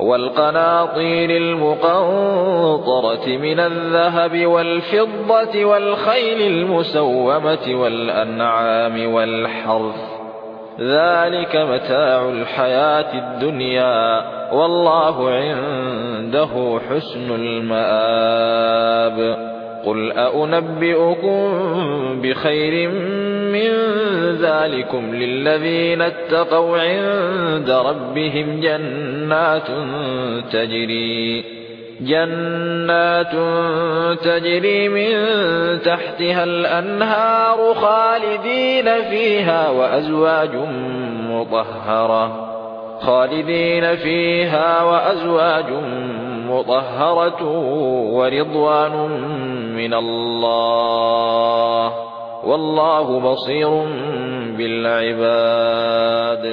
والقناطير المقنطرة من الذهب والفضة والخيل المسومة والأنعام والحرث. ذلك متاع الحياة الدنيا والله عنده حسن المآب. قل أأنبئكم بخير من ذلكم للذين اتقوا عند ربهم جنات تجري جنات تجري من تحتها الأنهار خالدين فيها وأزواج مطهرة خالدين فيها وأزواج مطهرة ورضوان من الله والله بصير بالعباد.